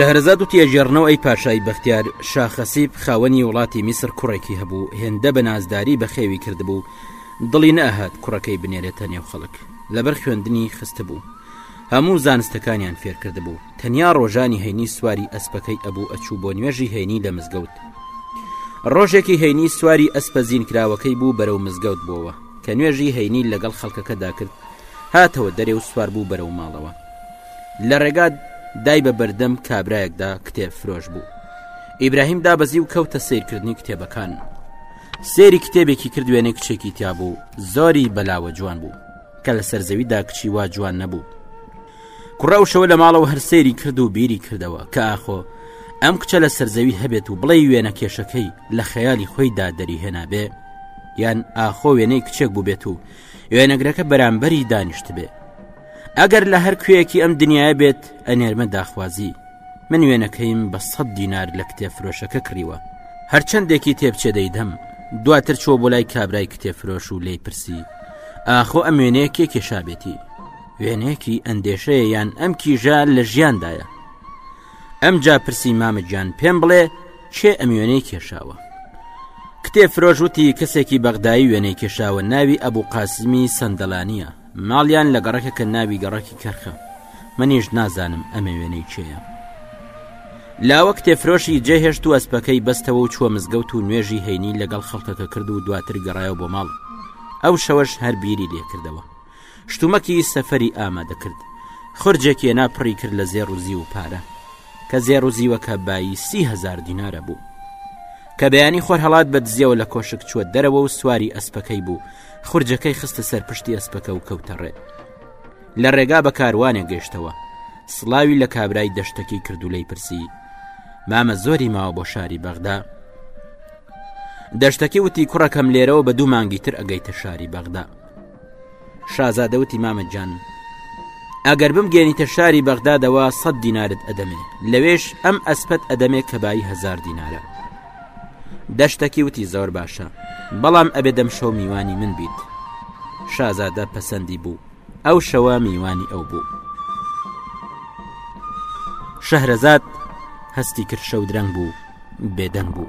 شەهرزاد و تێژێڕنەوەی پاشای بەختیار شاخەسیب خاوەنی وڵاتی میسر کوڕێکی هەبوو هێندە بە نازداری بەخێوی کردبوو دڵی نەئەهات کوڕەکەی بنێرێتە نێو خەڵک لەبەر خوێندنی خستبوو هەموو زانستەکانیان فێرکردبوو تەنیا ڕۆژانی هەینی سواری ئەسپەکەی ئەبوو ئەچوو بۆ نوێژی هەینی لە مزگەوت ڕۆژێکی هەینی سواری ئەسپە زینکراوەکەی بوو بەرەو مزگەوت بۆەوە کە نوێژی هەینی لەگەڵ خەڵکەکەدا کرد هاتەوە دەرێ و سوار بوو بەرەو ماڵەوە لە ڕێگا دای بە بەردەم کابراەکدا کتێب فرۆش بوو ئیبراهیم دابەزی و کەوتە سیرکردنی کتێبەکان سێری کتێبێکی کرد وێنەی کچێکی تیا بوو زۆری بەلاوە جوان بوو کە لە سەرزەویدا کچی وا جوان نەبوو کوڕە و شەوە لە ماڵەوە هەر سێری کرد و بیری کردەوە کە ئاخۆ ئەم کچە لە سەرزەوی هەبێت و بڵێ وێنە کێشەکەی لە خەیالی خۆیدا دەریهێنابێ یان ئاخۆ وێنەی کچێک بووبێت و وێنەگرەکە بەرامبەری دانیشت بێ ئەگەر لە هەر کوێیەکی ئەم دنیاە بێت ئەنێرمە داخوازی من وێنەکەیم بە سەد دینار لە کتێب فرۆشەکە کڕیوە هەرچەندێکی تێبچێ دەیدەم دواتر چۆ بۆ لای کابرای کتێب فرۆش و لی پرسی ئاخۆ ئەم وێنەیە کێ کێشابێتی وێنەیەکی ئەندێشەیە یان ئەم کیژە لە ژیاندایە ئەم جا پرسی مامەجان پێم بڵێ چێ ئەم وێنەی کێشاوە کتێ فرۆژوتی کەسێکی بەغدایی وێنەی کێشاوە ناوی ئەبوو قاسمی سندلانیە مناڵیان لە گەڕەکەکە ناوی گەڕەکی کەرخە منیش نازانم ئەمێ وێنەی چێە لاوە کتێفرۆشی جێهێشت و ئەسپەکەی بەستەوە و چووە مزگەوت و نوێژی هەینی لەگەڵ خەڵکەکە کرد و دواتر گەڕایەوە بۆ ماڵ ئەو شەوەش هەر بیری لێکردەوە شتومەکی سەفەری ئامادەکرد خرجێکی ئێنا پڕی کرد لە زێر و زی و پارە کە زێر و زیوەکە بایی سیهزار دینارە بوو کە بەیانی خۆر هەڵات بە دزیەوە لە کۆشک چوە دەرەوە و سواری ئەسپەکەی بوو خورجەکەی خستە سەر پشتی ئەسپەکە و کەوتە ڕێ لە ڕێگا بە کاروانێ گەشتەوە سڵاوی لە کابرای دەشتەکەی کردو لی پرسی مامە زۆری ماوە بۆ شاری بەغدا دەشتەکە وتی کوڕەکەم لێرەوە بە دوو مانگی تر ئەگەیتە شاری بەغدا شازادەوتی مامە جان ئەگەر بم گەێنیتە شاری بەغدادەوە سەد دینارت ئەدەمێ لەوێش ئەم ئەسپەت ئەدەمێ کە بای هزار دینارە دەشتەکی وتی زۆر باشە بەڵام ئەبێ دەم شەو میوانی من بیت شازادە پەسەندی بوو ئەو شەوە میوانی ئەو بوو شەهرەزاد هەستی کرد شەو درەنگ بوو بێدەنگ بوو.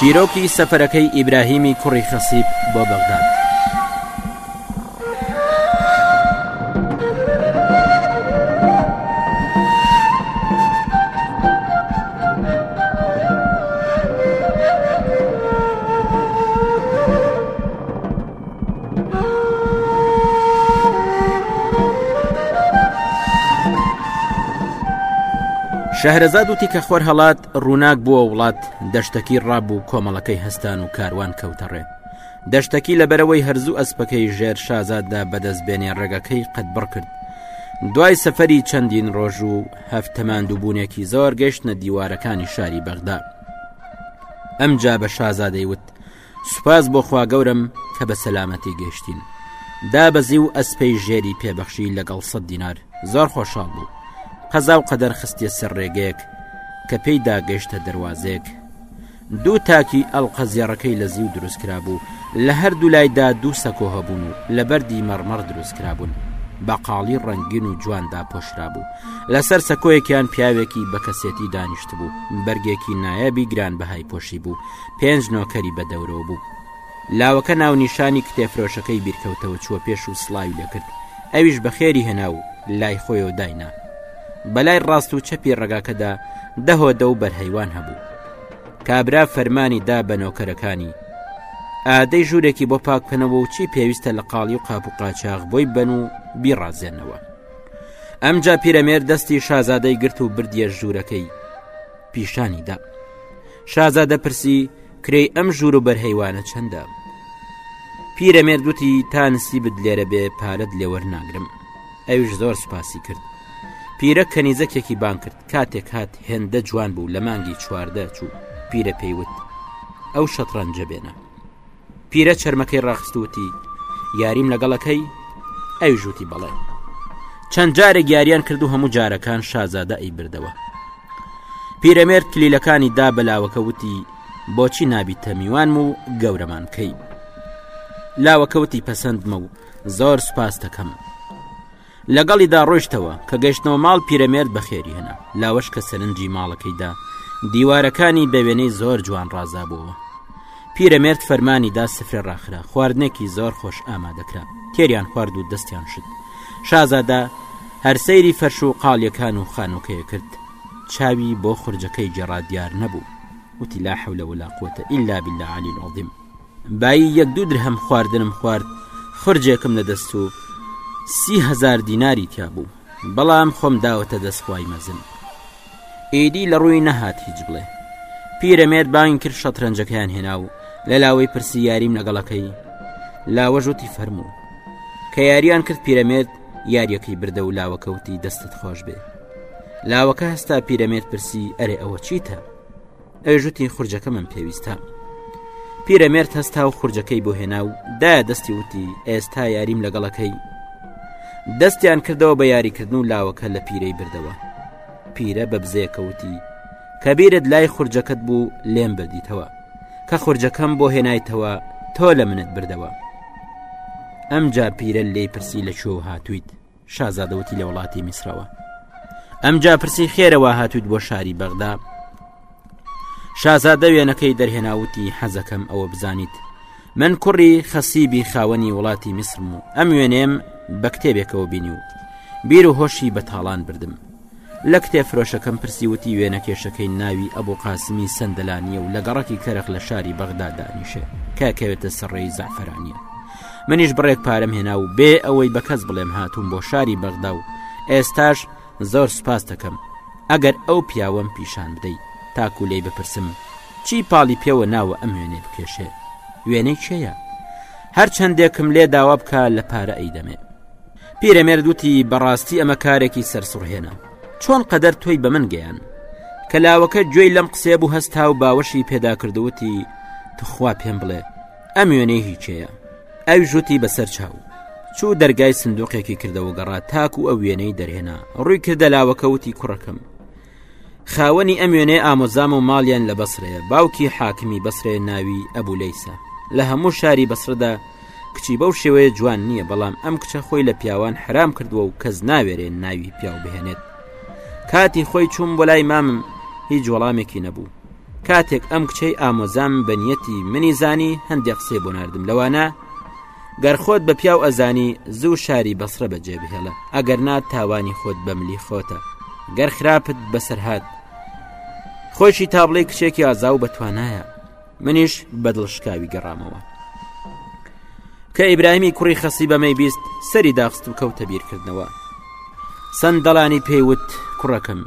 چیرۆکی سەفەرەکەی ئیبراهیمی کوڕی خەسیب بۆ بەغداد. شەهرەزاد وتی کە خۆر هەڵات ڕووناک بووە وڵات دەشتەکی ڕابوو کۆمەڵەکەی هەستان و کاروان کەوتەڕێ دەشتەکی لە بەرەوەی هەرزوو ئەسپەکەی ژێر شازاددا بەدەست بێنێ ڕێگەکەی قەت بڕ کرد دوای سەفەری چەندین ڕۆژ و هەفتەماندووبوونێکی زۆر گەشتە دیوارەکانی شاری بەغدا ئەمجا بە شازادەی وت سوپاس بۆ خوا گەورەم کە بە سەلامەتی گەشتین دابەزی و ئەسپەی ژێری پێبەخشی لەگەڵ سە دینار زۆر خۆشحاڵ بوو قەزا و قەدەر خستێ سەر ڕێگەیەک کە پێی داگەشتە دەواازێک دوو تاکی ئەلقە زێڕەکەی لە زیو دروست کرابوو لە هەردوو لایدا دوو سەکۆ هەبوون و لە بەردی مەڕمەڕ دروست کرابوون بەقاڵی ڕەنگین و جواندا پۆشرا بوو لەسەر سەکۆیەکیان پیاوێکی بە کەسێتی دانیشت بوو بەرگێکی نایابی گران بەهای پۆشی بوو پێنج نۆکەری بە دەورەوە بوو لاوەکە ناونیشانی کتێفرۆشەکەی بیرکەوتەوە چووە پێش و سڵاوی لەکرد ئەویش بەخێری هێنا و لای خۆی و داینا بەلای ڕاست و چەپی ڕگاکەدا دەهۆدە و بەرهەیوان هەبوو کابرا فەرمانی دا بە نۆکەرەکانی ئادەی ژوورێکی بۆ پاککەنەوە و چی پێویستە لە قاڵی و قاپ و قاچاغ بۆی بن و بیڕازێنەوە ئەمجا پیرەمێر دەستی شازادەی گرت و بردیە ژوورەکەی پیشانیدا شازادە پرسی کرێی ئەم ژوور و بەرهەیوانە چەندە پیرەمێر دوتی تا نسی بت لێرە بێ پارەت لێوەرناگرم ئەوش زۆر سوپاسی کرد پیرە کەنیزەکێکی بان کرد کاتێک هات هێندە جوان بوو لە مانگی چواردە چوو پیرە پێیوت ئەو شەتڕەنجە بێنە پیرە چرمەکەی ڕاخستوتی یاریم لەگەڵەکەی ئەوی ژووتی بەڵێ چەند جارێک یاریان کرد و هەموو جارەکان شازادە ئەی بردەوە پیرەمێرد کلیلەکانی دا بەلاوەکە وتی بۆچی نابی تەمیوان و گەورەمان بکەی لاوەکەوتی پەسەندمە و زۆر سپاس دەکەم لەگەڵیدا ڕۆشتەوە کە گەشتنەوە ماڵ پیرەمێرد بەخێری هەنا لاوەش کە سەرنجی ماڵەکەیدا دیوارەکانی بەوێنەی زۆر جوان ڕازابووەوە پیرەمێرد فەرمانیدا سفرە ڕاخرا خواردنێکی زۆر خۆش ئامادەکرا تێریان خوارد و دەستیان شت شازادە هەرسەیری فەرش و قاڵیەکان و خانووکەیە کرد چاوی بۆ خورجەکەی جێڕا دیار نەبوو وتی لا حولە ولا قوتە ئللا بالله علی العظیم بایی یەک دوو درهەم خواردنم خوارد خرجێکم لە دەست و سی هزار دیناری تیا بوو بەڵام خۆم داوەتە دەستخوای مەزن ئیدی لە ڕووی نەهات هیچ بڵێ پیرەمێر بانگ کرد شەترەنجەکەیان هێنا و لە لاوەی پرسی یاریم لەگەڵەکەی لاوەژوتی فەرموو کە یاریان کرد پیرەمێرد یاریەکەی بردە و لاوەکەوتی دەستت خۆش بێ لاوەکە هەستا پیرەمێت پرسی ئەرێ ئەوە چیتە؟ ئەوێژوتی خورجەکە من پێویستە پیرەمێرد هەستا و خورجەکەی بۆ هێنا و دا دەستی وتی ئێستا یاریم لەگەڵەکەی دەستیان کردەوە بە یاریکردن و لاوەکە لە پیرەی بردەوە پیرە بە بزێکەوتی کە بیرت لای خورجەکەت بوو لێم بردیتەوە کە خورجەکەم بۆ هێنایتەوە تۆ لە منت بردەوە ئەمجا پیرە لێی پرسی لە چۆ هاتوویت شازادەوتی لە وڵاتی میسرەوە ئەمجا پرسی خێرەوە هاتووت بۆ شاری بەغدا شازادە وێنەکەی دەرهێناوتی حەزەکەم ئەوە بزانیت من کوڕی خەسیبی خاوەنی وڵاتی میسرم و ئەم وێنێم بە کتێبێکەوە بینی و بیر و هۆشی بە تاڵان بردم لە کتێبفرۆشەکەم پرسی وتی وێنەکێشەکەی ناوی ئەبو قاسمی سەندەلانیە و لە گەڕەکی کەرخ لە شاری بەغدا دانیشێ کە کەوێتە سەرڕێی زەعفرانیە منیش بڕێک پارەم هێنا و بێ ئەوەی بە کەس بڵێم هاتووم بۆ شاری بەغدا و ئێستاش زۆر سپاس دەکەم ئەگەر ئەو پیاوەم پیشان بدەیت تاکو لی بپرسم چی پاڵی پێوە ناوە ئەم وێنێ بکێشێ وێنەی چێە هەر چەندێکم لێ داوا بکە لە پارە ئەی دەمێ پیرەمێرد وتی بەڕاستی ئەمە کارێکی سەرسوڕهێنە چۆن قەدەر تۆی بە من گەیان کە لاوەکە گوێی لەم قسێ بوو هەستا و باوەشی پێدا کردووتی تخوا پێم بڵێ ئەم وێنەی هیچەیە ئەو ژووتی بەسەر چاو چوو دەرگای سندوقێکی کردەوە گەڕا تاکو ئەو وێنەی دەرهێنا ڕووی کردە لاوەکەوتی کوڕەکەم خاوەنی ئەم وێنەیە ئامۆزام و ماڵیان لە بەسرەیە باوکی حاکمی بەسرێ ناوی ئەبوو لەیسا لە هەموو شاری بەسردا کچی بەو شێوەیە جوان نییە بەڵام ئەم کچە خۆی لە پیاوان حرام کردووە و کەس ناوێرێ ناوی پیاو بهێنێت کاتی خۆی چوون بۆ لای مامم هیچ وەڵامێکی نەبوو کاتێک ئەم کچەی ئامۆزام بەنیەتی منی زانی هەندێک قسەی بۆ نردم لەوانە گەر خۆت بە پیاو ئەزانی زوو شاری بەسرە بەجێ بهێڵە ئەگەر نا تاوانی خۆت بەملی خۆتە گەر خراپت بەسەرهات خۆشی تابڵی کچێکی ئازا و بەتوانایە منیش بەدڵ شکاوی گەڕامەوە کە ئیبراهیمی کوڕی خەسی بەمەی بیست سەری داخست و کەوتە بیرکردنەوە سندەڵانی پێیوت کوڕەکەم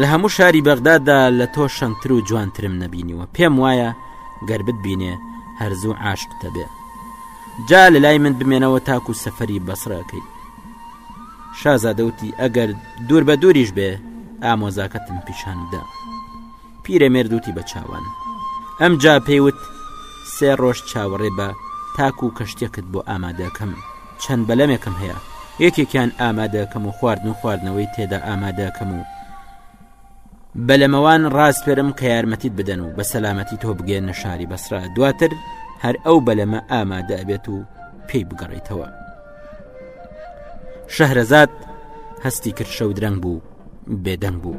لە هەموو شاری بەغدادا لە تۆ شەنتر و جوانترم نەبینیوە پێم وایە گەربت بینێ هەرزوو عاشق دەبێت جا لەلای من بمێنەوە تاکو سەفەری بەسڕەکەی شازادەوتی ئەگەر دوور بە دووریش بێ ئامۆزاکەتم پیشان بدە پیرە مێردوتی بە چاوان ئەم جا پێیوت سێ ڕۆژ چاوەڕێ بە تاکو و کەشتێکت بۆ ئامادەکەم چەند بەلەمێکم هەیە یەکێکیان ئامادەکەم و خواردن و خواردنەوەی تێدا ئامادەکەم و بەلەمەوان ڕاسپێرم کە یارمەتیت بدەن و بە سەلامەتی تۆ بگەێنە شاری بەسرا دواتر هەر ئەو بەلەمە ئامادە ئەبێت و پێی بگەڕیتەوە شەهرەزاد هەستی کرد شەو درەنگ بوو بێدەنگ بوو.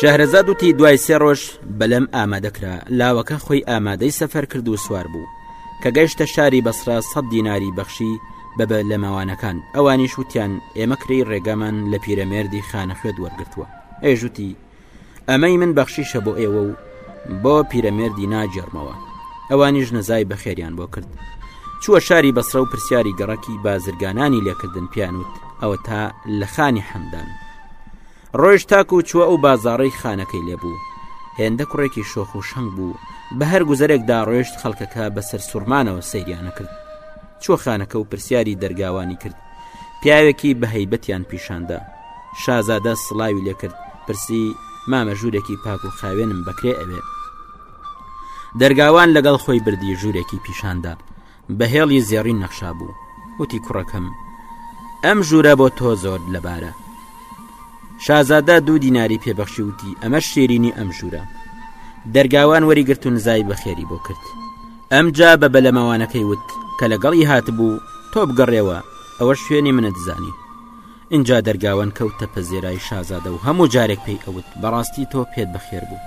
شەهرەزاد وتی دوای سێ ڕۆژ بەلەم ئامادەکرا لاوەکە خۆی ئامادەی سەفەر کرد و سوار بوو کە گەیشتە شاری بەسرا سەد دیناری بەخشی بەبە لە ماوانەکان ئەوانیش وتیان ئێمە کرێی ڕێگەمان لە پیرەمێردی خانەخوێت وەرگتووە ئێژوتی ئەمەی من بەخشیشە بۆ ئێوە و بۆ پیرەمێردی ناجێڕمەوە ئەوانیش نەزای بەخێریان بۆ کرد چووە شاری بەسرە و پرسیاری گەڕەکی بازرگانانی لێکردن پیانوت ئەوە تا لە خانی حەمدان ڕۆژ تاک و چووە ئەو بازاڕی خانەکەی لێبوو هێندە کوڕێکی شۆخ و شەنگ بوو بە هەر گوزەرێکدا ڕۆیشت خەڵکەکە بەسەر سوورمانەوە سەیریانە کرد چوە خانەکە و پرسیاری دەرگاوانی کرد پیاوێکی بە هەیبەتیان پیشاندا شازادە سڵاوی لێکرد پرسی مامە ژوورێکی پاک و خاوێنم بەکرێ ئەوێ دەرگاوان لەگەڵ خۆی بردی ژوورێکی پیشاندا بە هێڵی زێڕین نەخشا بوو وتی کوڕەکەم ئەم ژوورە بۆ تۆ زۆر لەبارە شازادە دوو دیناری پێبەخشی وتی ئەمە شیرینی ئەم ژوورە دەرگاوان وەریگرتون زای بەخێری بۆ کرد ئەمجا بە بەلەمەوانەکەی وت کە لەگەڵی هاتبوو تۆ بگەڕێوە ئەوە شوێنی منە دزانی اینجا دەرگاوەن کەوتە پەزێرای شازادە و هەموو جارێک پێی ئەوت بەڕاستی تۆ پێت بەخێر بوو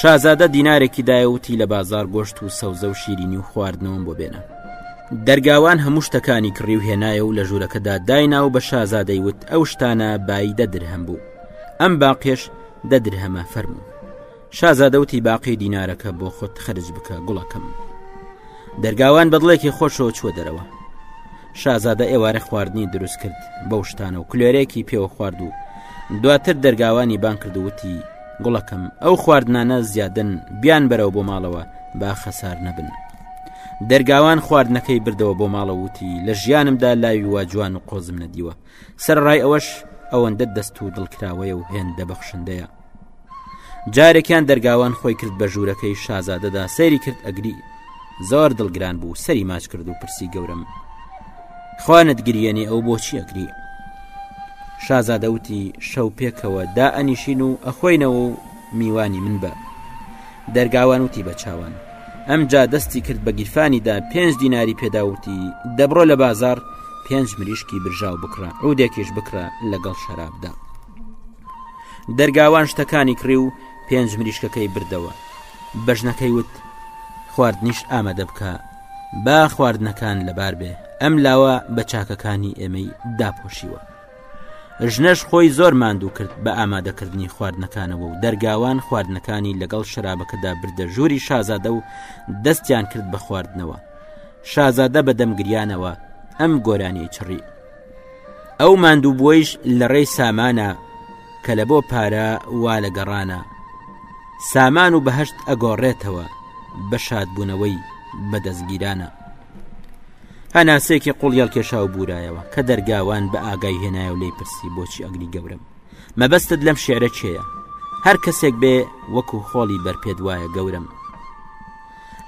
شازادە دینارێکی دایەوتی لە بازار گۆشت و سەوزە و شیرینی و خواردنەوەم بۆ بێنە دەرگاوان هەموو شتەکانی کڕی و هێنایە و لە ژوورەکەدا داینا و بە شازادەی وت ئەو شتانە بایی دەدرهەم بوو ئەم باقێش دەدرهەمە فەرموو شازادە وتی باقی دینارەکە بۆ خۆت خرج بکە گوڵەکەم دەرگاوان بەدڵێکی خۆشەوە چوە دەرەوە شازادە ئێوارە خواردنی دروست کرد بەو شتانە و کلێرێکی پێوە خوارد و دواتر دەرگاوانی بان کردووتی گوڵەکەم ئەو خواردنانە زیادن بیان بەرەوە بۆ ماڵەوە با خەسار نەبن دەرگاوان خواردنەکەی بردەوە بۆ ماڵەوتی لە ژیانمدا لاوی وا جوان و قۆزم نەدیوە سەرەڕای ئەوەش ئەوەندە دەست و دڵکراوەیە و هێندە بەخشندەیە جارێکیان دەرگاوان خۆی کرد بە ژوورەکەی شازادەدا سەیری کرد ئەگری زۆر دڵگران بوو سەری ماچ کرد و پرسی گەورم خوانت گریێنێ ئەو بۆچی ئەگری شازادەوتی شەو پێکەوە دا ئەنیشین و ئەخۆینەوە و میوانی من بە دەرگاوان وتی بە چاوان ئەمجا دەستی کرد بە گیرفانیدا پێنج دیناری پێداوتی دەبڕۆ لە بازار پێنج مریشکی برژاو بکڕە عودێکیش بکڕە لەگەڵ شەرابدا دەرگاوان شتەکانی کڕی و پێنج مریشکەکەی بردەوە بەژنەکەی وت خواردنیش ئامادە بکە با خواردنەکان لەبار بێ ئەم لاوە بە چاکەکانی ئێمەی داپۆشیوە ژنەش خۆی زۆر ماندوو کرد بە ئامادەکردنی خواردنەکانەوە و دەرگاوان خواردنەکانی لەگەڵ شەرابەکەدا بردە ژووری شازادە و دەستیان کرد بە خواردنەوە شازادە بە دەمگریانەوە ئەم گۆرانی چڕی ئەو ماندوو بۆیش لە ڕێی سامانە کە لە بۆ پارە وا لە گەڕانە سامان و بەهشت ئەگۆڕێتەوە بە شادبوونەوەی بەدەستگیرانە هەناسەیەکی قوڵی هەڵکێشا و بورایەوە کە دەرگاوان بە ئاگای هێنایە و لی پرسی بۆچی ئەگری گەورم مەبەستت لەم شعرە چێە هەر کەسێک بێ وەکو خۆڵی بەرپێت وایە گەورم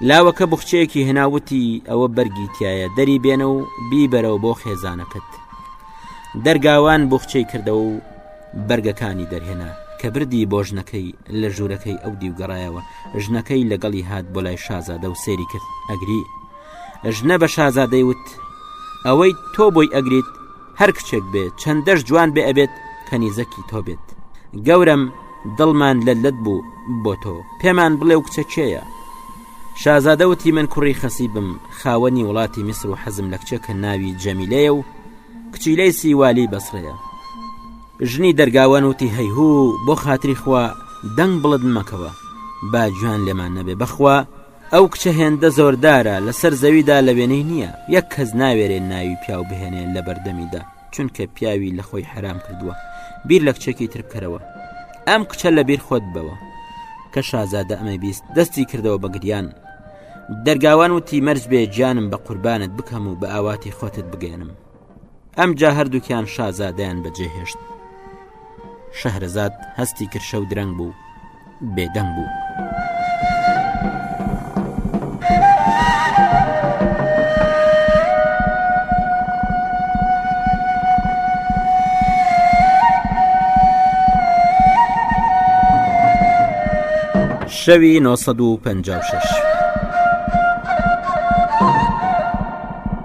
لاوەکە بخچەیەکی هێناوتی ئەوە بەرگی تایە دەری بێنە و بیبەرەوە بۆ خێزانەکەت دەرگاوان بخچەی کردەوە و بەرگەکانی دەرهێنا کە بردی بۆ ژنەکەی لە ژوورەکەی ئەو دیوگەڕایەوە ژنەکەی لەگەڵی هات بۆ لای شازادە و سێری کرد ئەگری ژنە بە شازادەی وت ئەوەی تۆ بۆی ئەگریت هەر کچێک بێ چەندەش جوان بێ ئەبێت کەنیزەکی تۆ بێت گەورم دڵمان لە لەت بوو بۆ تۆ پێمان بڵێ و کچە کێیە شازادەوتی من کوڕی خەسی بم خاوەنی وڵاتی میسر و حەزم لە کچێکە ناوی جەمیلەیە و کچیلەی سیوالی بەسڕەیە ژنی دەرگاوان وتی هەیهوو بۆ خاتری خوا دەنگ بڵند مەکەوە با جوان لێمان نەبێ بەخوا ئەو کچە هێندە زۆردارە لەسەر زەویدا لە وێنەی نییە یەک کەس ناوێرێ ناوی پیاو بهێنێ لە بەردەمیدا چونکە پیاوی لە خۆی حرام کردووە بیر لە کچێکی تر بکەرەوە ئەم کچە لە بیر خۆت بەوە کە شازادە ئەمەی بیست دەستی کردەوە بە گریان دەرگاوان وتی مەرج بێ گیانم بە قوربانت بکەم و بە ئاواتی خۆتت بگەێنم ئەمجا هەردووکیان شازادەیان بەجێهێشت شەهرەزاد هەستی کرشە و درەنگ بوو بێدەنگ بوو. شەوی 1956.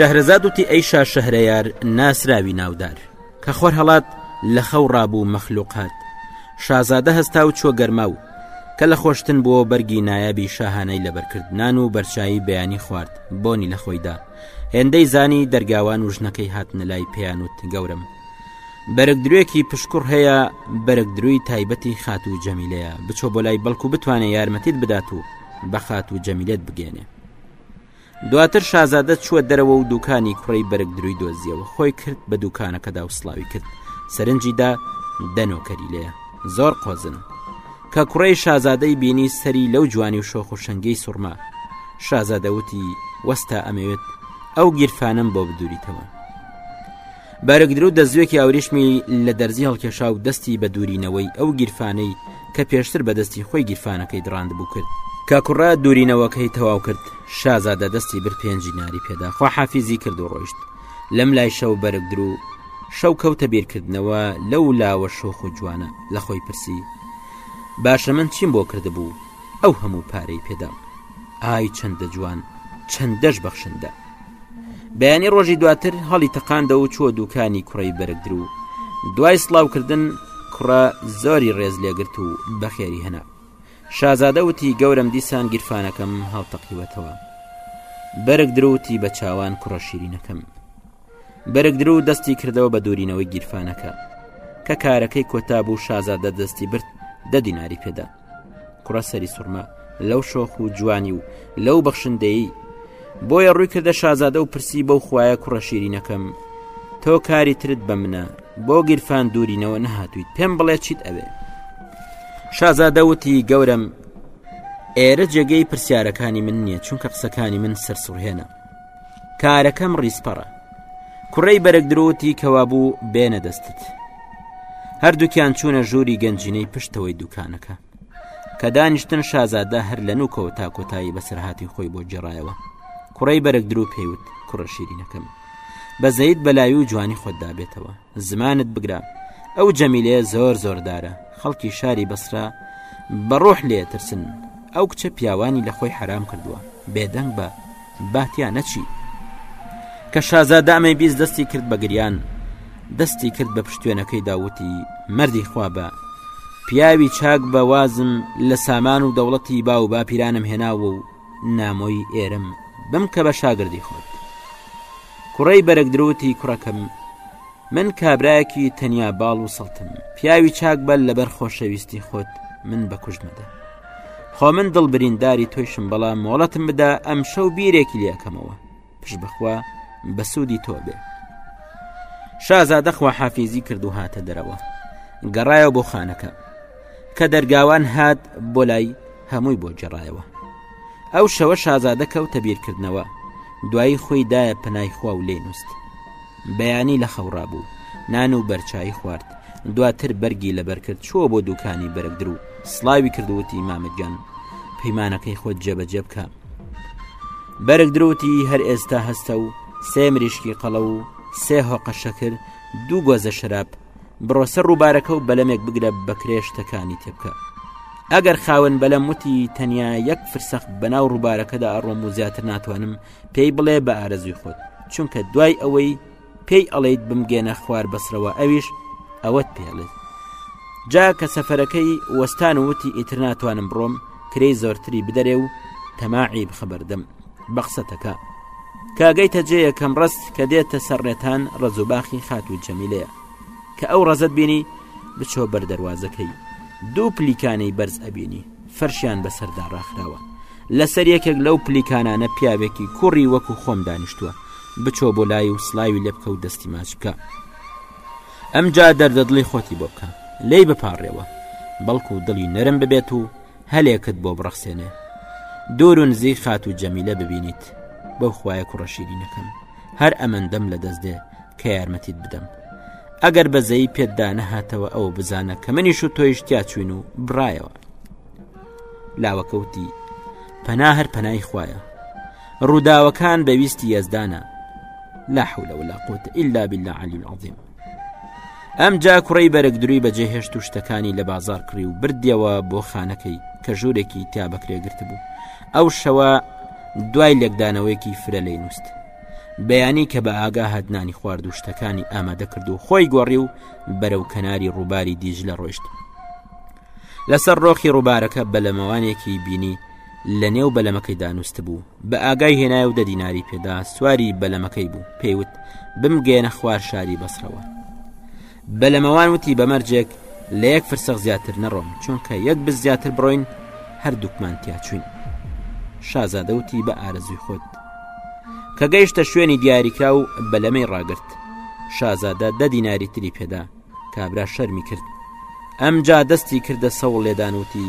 شەهرەزاد وتی ئەی شا شەهرەیار ناسراوی ناودار کە خۆر هەڵات لە خەو ڕابوو مەخلوق هات شازادە هەستا و چۆ گەرما و کە لە خۆشتن بۆ بەرگی نایابی شاهانەی لەبەرکردنان و بەرچایی بەیانی خوارد بۆنی لە خۆیدا هێندەی زانی دەرگاوان و ژنەکەی هاتنە لای پێیانوت گەورم بەرگ درێکی پشکوڕ هەیە بەرگ دروی تایبەتی خات و جەمیلەیە بچۆ بۆ لای بەڵکو بتوانێت یارمەتیت بدات و بەخات و جەمیلێت بگەێنێ دواتر شازادە چووە دەرەوە و دوکانی کوڕی بەرگ دروی دۆزیەوە خۆی کرد بە دوکانەکەدا و سلاوی کرد سەرنجیدا دەنۆکەری لێ زۆر قۆزن کە کوڕی شازادەی بینی سەری لەو جوانی و شۆخ و شنگەی سوورما شازادە وتی وەستا ئەمەوێت ئەو گیرفانەم بۆ بدوریتەوە بارگدرو دەزوێکی ئاوریشمی لە دەرزی هەڵکێشا و دەستی بە دوورینەوەی ئەو گیرفانەی کە پێشتر بە دەستی خۆی گیرفانەکەی دڕاند بوو کرد کاکوڕا دوورینەوەکەی تەواو کرد شازادە دەستی بر پێنجی ناری پێدا خوا حافیزی کرد و ڕۆیشت لەم لای شەو بەرگدرو شەو کەوتە بیرکردنەوە لەو لاوە شۆخ و جوانە لە خۆی پرسی باشە من چیم بۆ کردبوو ئەو هەموو پارەی پێدام ئای چەندە جوان چەندەش بەخشندە بەیانی ڕۆژی دواتر هەڵی تەقاندە و چوە دوکانی کوڕی بەرگدر و دوای سلااوکردن کوڕە زۆری ڕێز لێگرت و بەخێری هەنا شازادە وتی گەورم دیسان گیرفانەکەم هەڵتەقیوەتەوە بەرگ درەوتی بە چاوان کوڕە شیرینەکەم بەرگ درو دەستی کردەوە بە دوورینەوەی گیرفانەکە کە کارەکەی کۆتا بوو شازادە دەستی برد دە دیناری پێدا کوڕە سەری سوڕما لەو شۆخ و جوانی و لەو بەخشندەیی بۆیە ڕووی کردە شازادە و پرسی بەو خویە کوڕە شیرینەکەم تۆ کاری ترت بە منە بۆ گیرفان دوورینەوە نەهاتوویت پێم بڵێ چیت ئەوێ شازادە وتی گەورم ئێرە جێگەی پرسیارەکانی من نییە چونکە قسەکانی من سەرسوڕهێنە کارەکەم ڕیسپەڕە کوڕەی بەرەک درۆتی کەوابوو بێنە دەستت هەردووکیان چوونە ژووری گەنجینەی پشتەوەی دوکانەکە کە دانیشتن شازادە هەر لە نوکەوە تا کۆتایی بەسەرهاتی خۆی بۆ جێڕایەوە کوڕەی بەرەک درو پێیوت کوڕە شیرینەکەم بەزەیت بەلاوی و جوانی خۆتدا بێتەوە زمانت بگرە ئەو جەمیلێ زۆر زۆردارە خەڵکی شاری بەسرا بە ڕۆح لێ ترسن ئەو کچە پیاوانی لە خۆی حرام کردووە بێدەنگ بە باتیان نەچی کە شازادە ئەمەی بیست دەستی کرد بە گریان دەستی کرد بە پشتێنەکەی داوتی مردی خوا بە پیاوی چاک بە وازم لە سامان و دەوڵەتی با و باپیرانم هێناوە و نامۆی ئێرم بم کە بە شاگردی خۆت کوڕەی بەرەک درۆتی کوڕەکەم من کابراایەکی تەنیا باڵ و سەڵتم پیاوی چاک بەل لەبەر خۆشەویستی خۆت من بەکوشمەدە خۆ من دڵ برینداری تۆیشم بەڵام مۆڵەتم بدا ئەم شەو بیرێکی لەکەمەوە پشت بەخوا بەسوودی تۆ بێ شازادە خواحافیزی کرد و هاتە دەرەوە گەڕایە بۆ خانەکە کە دەرگاوان هات بۆ لای هەمووی بۆ جێڕایەوە ئەو شەوە شازادە کەوتە بیرکردنەوە دوایی خۆی دایە پەنای خوا و لێ نووست بەیانی لە خەوڕا بوو نان و بەرچایی خوارد دواتر بەرگی لەبەرکرد چووە بۆ دوکانی بەرەگدر و سلاوی کردووتی مامەگەن پەیمانەکەی خۆت جێبەجێ بکە بەرگ درۆتی هەر ئێستا هەستە و سێ مریشکی قەڵە و سێ هۆقە شەکر دوو گۆزە شەراب بڕۆسە ڕووبارەکە و بەلەمێک بگرە بە کرێشتەکانی تێبکە ئەگەر خاوەن بەلەم وتی تەنیا یەک فرسەخ بەناو ڕووبارەکەدا ئەڕۆم و زیاتر ناتوانم پێی بڵێ بە ئارەزوی خۆت چونکە دوای ئەوەی پێی ئەڵیت بمگەێنە خوار بەسرەوە ئەویش ئەوەت پێڵێت جا کە سەفەرەکەی وەستان وتی ئیتر ناتوانم بڕۆم کرێی زۆرتری بدەرێ و تەماعی بخەبەردەم بە قسەتەکە کاگەیتە جێیە کەم ڕست کە دێتە سەرڕێتان ڕزوباخی خات و جەمیلەیە کە ئەو ڕەزت بینی بچۆ بەر دەواازەکەی دوو پلیکانەی بەرز ئەبینی فەرشیان بەسەردا ڕاخراوە لەسەر یەکێک لەو پلیکانانە پیاوێکی کوڕی وەکو خۆم دانیشتووە بچۆ بۆ لای و سلاوی لێ بکە و دەستی ماچ بکە ئەمجا دەردەدڵی خۆتی بۆ بکە لی بپارڕێەوە بەڵکو دڵی نەرم ببێت و هەلێکت بۆ بڕەخسێنێ دوورونزی خات و جەمیلە ببینیت بەو خویە کوڕەشیری نەکەم هەر ئەمەندەم لە دەست دێ کە یارمەتیت بدەم ئەگەر بەزەی پێتدا نەهاتەوە ئەوە بزانە کە منیش و تۆیشتیا چوین و بڕایەوە لاوەکەوتی پەنا هەر پەنای خویە ڕووداوەکان بەویستی یەزدانە لا حول ولا قوت إلا بالله علی العظیم ئەمجا کوڕی بەرگ دروی بەجێ هێشت و شتەکانی لە بازار کڕی و بردیەوە بۆ خانەکەی کە ژوورێکی تیا بەکرێ گرت بوو ئەو شەوە دوای لێکدانەوەیەکی فرە لی نووست بەیانی کە بە ئاگا هەدنانی خوارد و شتەکانی ئامادە کرد و خۆی گۆڕی و بەرەو کەناری ڕووباری دیژ لە ڕۆشت لەسەر ڕۆخی ڕووبارەکە بەلەمەوانێکی بینی لە نێو بەلەمەکەی دانوستبوو بە ئاگای هێنای و دە دیناری پێدا سواری بەلەمەکەی بوو پێیوت بمگەێنە خوار شاری بەسرەوە بەلەمەوان وتی بەمەرجێک لە یەک فرسەق زیاتر نەڕۆم چونکە یەک بز زیاتر بڕۆین هەردووکمان تیاچوین شازادەوتی بە ئارەزوی خۆت کە گەیشتە شوێنی دیاریکرا و بەلەمەی ڕاگرت شازادە دە دیناری تری پێدا کابرا شەرمی کرد ئەمجا دەستی کردە سەوڵ لێدانوتی